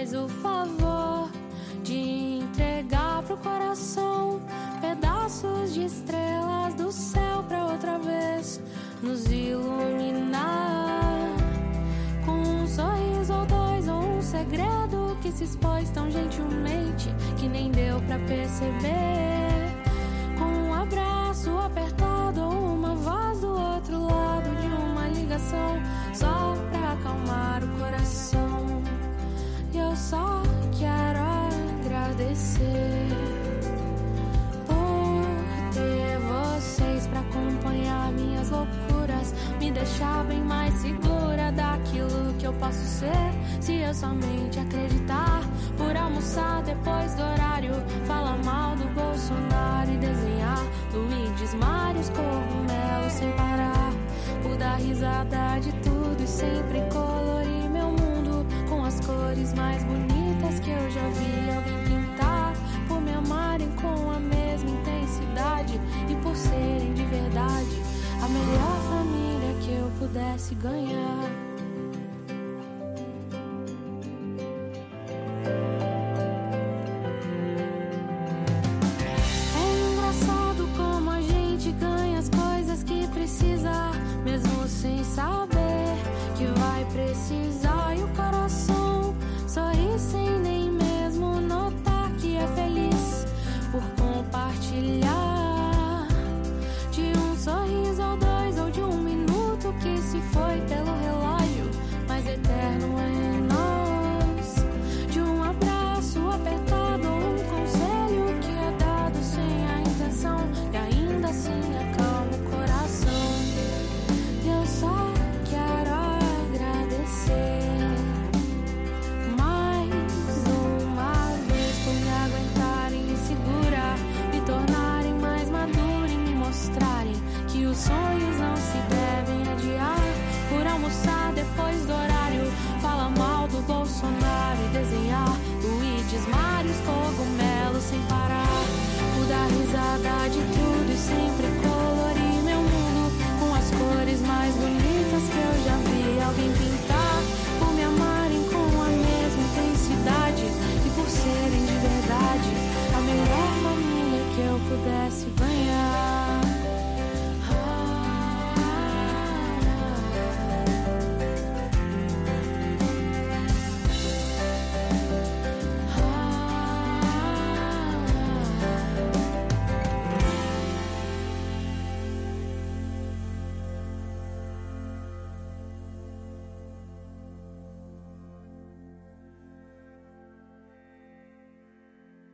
faz o favor de entregar pro coração pedaços de estrelas do céu para outra vez nos iluminar. Com um sorriso ou dois ou um segredo que se expôs tão gentilmente que nem deu para perceber. Posso ser. Se eu somente acreditar, por almoçar depois do horário, falar mal do Bolsonaro e desenhar Luiz Mários cogumelos sem parar. Por dar risada de tudo e sempre colorir meu mundo com as cores mais bonitas precisar. E o coração sorri sem nem mesmo notar que é feliz por compartilhar. De um sorriso ou dois, ou de um minuto que se foi pelo sonhos não se devem adiar. Por almoçar depois do horário, fala mal do Bolsonaro e desenhar Luiz Mários cogumelos sem parar. Dar risada de tudo